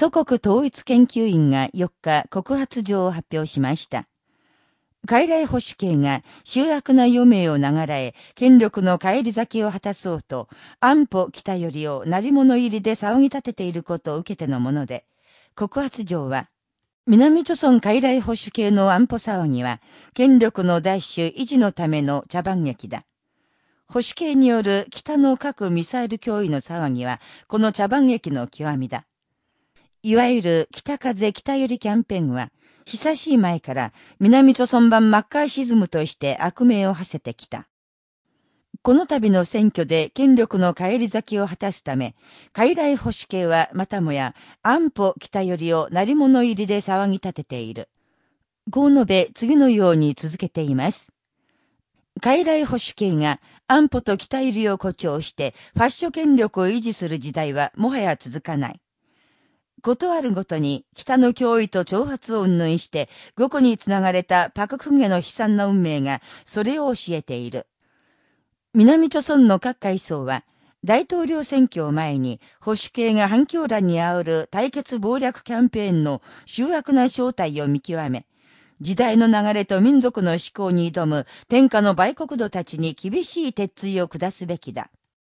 祖国統一研究院が4日告発状を発表しました。傀儡保守系が集悪な余命を流らえ、権力の返り咲きを果たそうと、安保北寄りを成り物入りで騒ぎ立てていることを受けてのもので、告発状は、南朝村傀儡保守系の安保騒ぎは、権力の奪取維持のための茶番劇だ。保守系による北の核ミサイル脅威の騒ぎは、この茶番劇の極みだ。いわゆる北風北寄りキャンペーンは、久しい前から南朝村版マッカーシズムとして悪名を馳せてきた。この度の選挙で権力の返り咲きを果たすため、傀儡保守系はまたもや安保北寄りを成り物入りで騒ぎ立てている。こう述べ次のように続けています。傀儡保守系が安保と北入りを誇張してファッション権力を維持する時代はもはや続かない。ことあるごとに北の脅威と挑発を云々して、五個につながれたパククンゲの悲惨な運命がそれを教えている。南朝村の各階層は、大統領選挙を前に保守系が反響欄に煽る対決謀略キャンペーンの醜悪な正体を見極め、時代の流れと民族の思考に挑む天下の売国奴たちに厳しい鉄槌を下すべきだ。